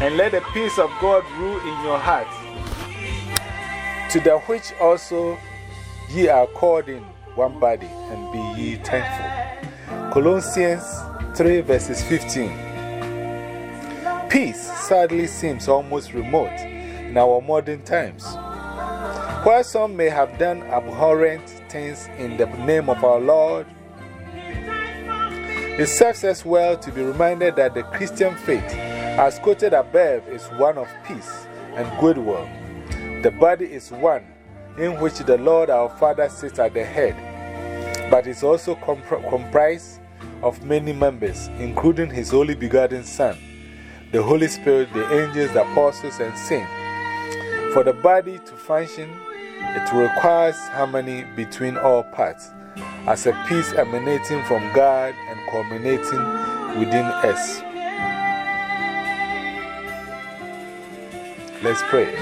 And let the peace of God rule in your heart, to the which also ye are called in one body, and be ye thankful. Colossians 3 verses 15. Peace sadly seems almost remote in our modern times. While some may have done abhorrent things in the name of our Lord, it serves us well to be reminded that the Christian faith, as quoted above, is one of peace and goodwill. The body is one in which the Lord our Father sits at the head, but is also comprised of many members, including His only begotten Son, the Holy Spirit, the angels, the apostles, and saints. For the body to function, it requires harmony between all parts, as a peace emanating from God and culminating within us. Let's pray.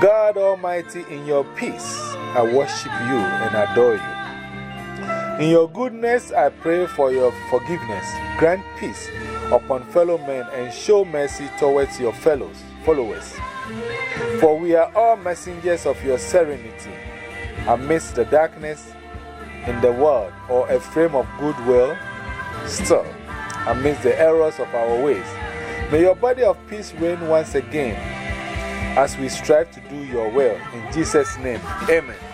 God Almighty, in your peace, I worship you and adore you. In your goodness, I pray for your forgiveness. Grant peace upon fellow men and show mercy towards your fellows, followers. For we are all messengers of your serenity amidst the darkness in the world, or a frame of goodwill still amidst the errors of our ways. May your body of peace reign once again as we strive to do your will. In Jesus' name, amen.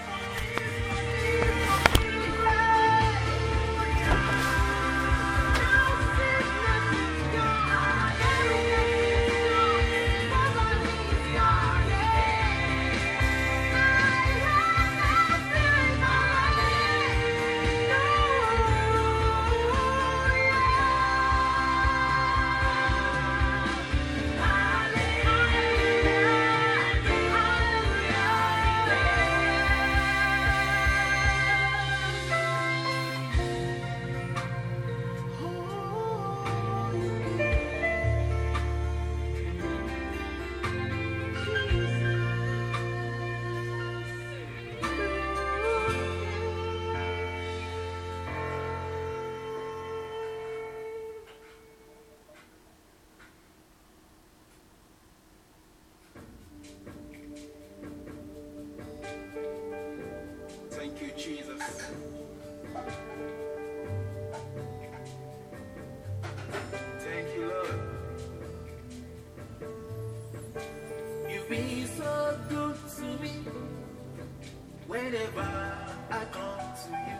good to me whenever I come to you.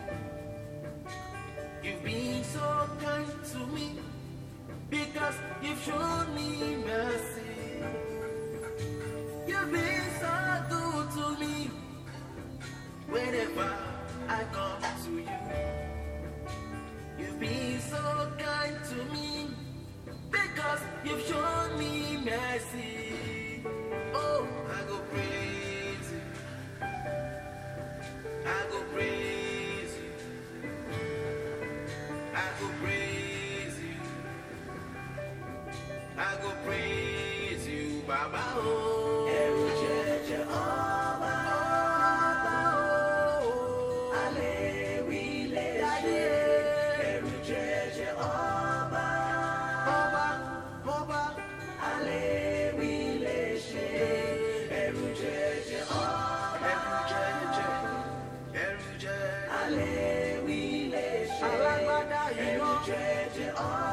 You've been so kind to me because you've shown. Alágbádá yìí lọ.